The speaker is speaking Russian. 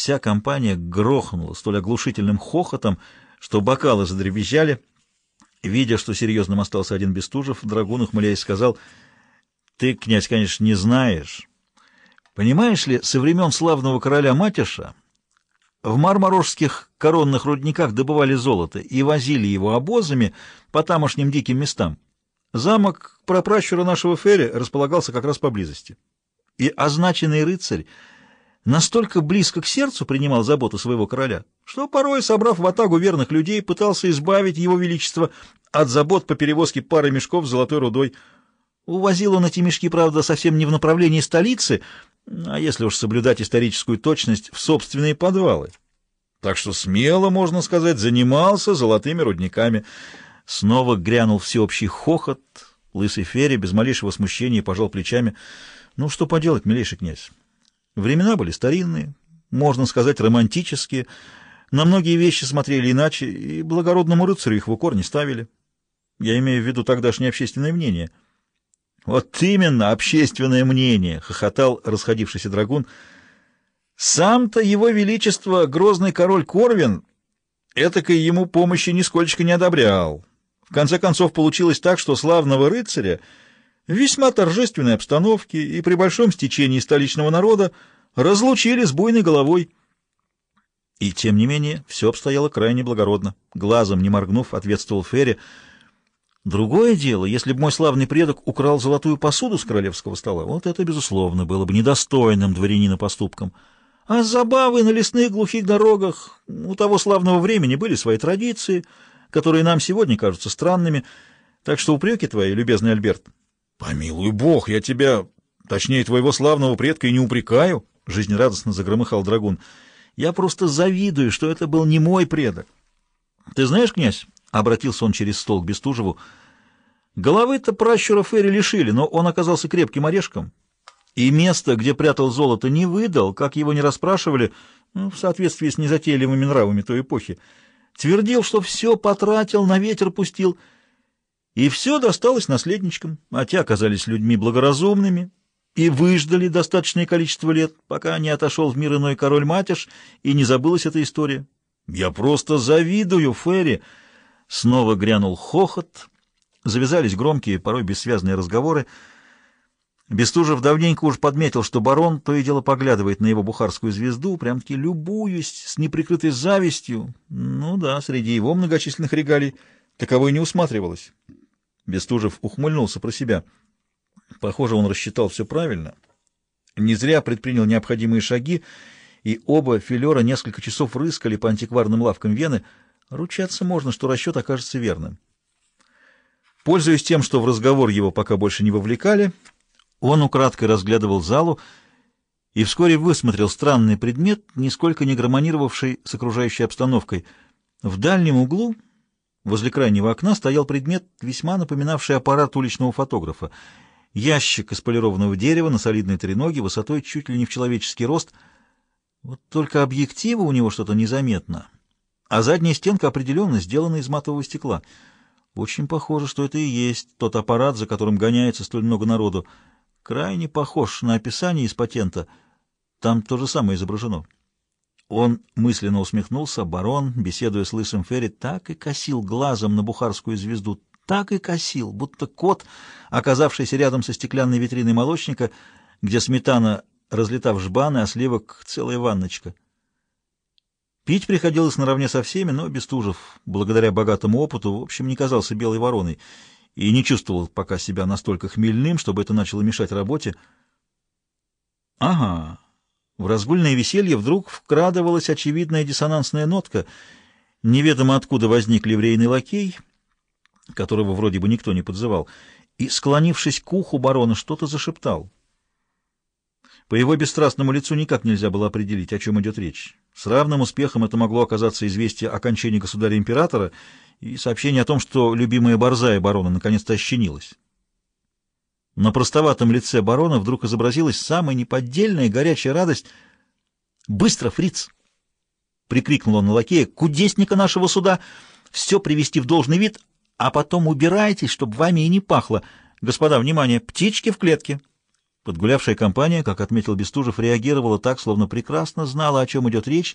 Вся компания грохнула столь оглушительным хохотом, что бокалы задребезжали. Видя, что серьезным остался один Бестужев, Драгун, ухмыляясь, сказал, «Ты, князь, конечно, не знаешь. Понимаешь ли, со времен славного короля Матиша в марморожских коронных рудниках добывали золото и возили его обозами по тамошним диким местам. Замок прапращура нашего Ферри располагался как раз поблизости. И означенный рыцарь настолько близко к сердцу принимал заботу своего короля, что порой, собрав в атагу верных людей, пытался избавить его величество от забот по перевозке пары мешков с золотой рудой. Увозил он эти мешки, правда, совсем не в направлении столицы, а если уж соблюдать историческую точность, в собственные подвалы. Так что смело, можно сказать, занимался золотыми рудниками. Снова грянул всеобщий хохот. Лысый Ферри без малейшего смущения пожал плечами. Ну, что поделать, милейший князь? Времена были старинные, можно сказать, романтические. На многие вещи смотрели иначе, и благородному рыцарю их в укор не ставили. Я имею в виду тогдашнее общественное мнение. «Вот именно общественное мнение!» — хохотал расходившийся драгун. «Сам-то его величество, грозный король Корвин, этакой ему помощи нисколько не одобрял. В конце концов, получилось так, что славного рыцаря в весьма торжественной обстановке и при большом стечении столичного народа разлучили с буйной головой. И, тем не менее, все обстояло крайне благородно. Глазом не моргнув, ответствовал Ферри. Другое дело, если бы мой славный предок украл золотую посуду с королевского стола, вот это, безусловно, было бы недостойным дворянина поступком. А забавы на лесных глухих дорогах у того славного времени были свои традиции, которые нам сегодня кажутся странными, так что упреки твои, любезный Альберт, «Помилуй бог, я тебя, точнее, твоего славного предка и не упрекаю», — жизнерадостно загромыхал драгун. «Я просто завидую, что это был не мой предок». «Ты знаешь, князь?» — обратился он через стол к Бестужеву. «Головы-то пращура Ферри лишили, но он оказался крепким орешком, и место, где прятал золото, не выдал, как его не расспрашивали, ну, в соответствии с незатейливыми нравами той эпохи. Твердил, что все потратил, на ветер пустил». И все досталось наследничкам, а те оказались людьми благоразумными и выждали достаточное количество лет, пока не отошел в мир иной король-матиш, и не забылась эта история. «Я просто завидую, Ферри!» Снова грянул хохот, завязались громкие, порой бессвязные разговоры. Бестужев давненько уж подметил, что барон то и дело поглядывает на его бухарскую звезду, прям-таки любуюсь, с неприкрытой завистью. Ну да, среди его многочисленных регалий таковой не усматривалось. Бестужев ухмыльнулся про себя. Похоже, он рассчитал все правильно. Не зря предпринял необходимые шаги, и оба филера несколько часов рыскали по антикварным лавкам Вены. Ручаться можно, что расчет окажется верным. Пользуясь тем, что в разговор его пока больше не вовлекали, он украдкой разглядывал залу и вскоре высмотрел странный предмет, нисколько не гармонировавший с окружающей обстановкой. В дальнем углу Возле крайнего окна стоял предмет, весьма напоминавший аппарат уличного фотографа. Ящик из полированного дерева на солидной треноге, высотой чуть ли не в человеческий рост. Вот только объектива у него что-то незаметно. А задняя стенка определенно сделана из матового стекла. Очень похоже, что это и есть тот аппарат, за которым гоняется столь много народу. Крайне похож на описание из патента. Там то же самое изображено. Он мысленно усмехнулся. Барон, беседуя с лысым Ферри, так и косил глазом на бухарскую звезду, так и косил, будто кот, оказавшийся рядом со стеклянной витриной молочника, где сметана, разлетав жбаны, а сливок целая ванночка. Пить приходилось наравне со всеми, но Бестужев, благодаря богатому опыту, в общем, не казался белой вороной и не чувствовал пока себя настолько хмельным, чтобы это начало мешать работе. «Ага», в разгульное веселье вдруг вкрадывалась очевидная диссонансная нотка. Неведомо откуда возник ливрейный лакей, которого вроде бы никто не подзывал, и, склонившись к уху барона, что-то зашептал. По его бесстрастному лицу никак нельзя было определить, о чем идет речь. С равным успехом это могло оказаться известие о кончении государя-императора и сообщение о том, что любимая борзая барона наконец-то ощенилась. На простоватом лице барона вдруг изобразилась самая неподдельная горячая радость. «Быстро, фриц!» — прикрикнул он на лакея. «Кудесника нашего суда! Все привести в должный вид, а потом убирайтесь, чтобы вами и не пахло. Господа, внимание! Птички в клетке!» Подгулявшая компания, как отметил Бестужев, реагировала так, словно прекрасно знала, о чем идет речь,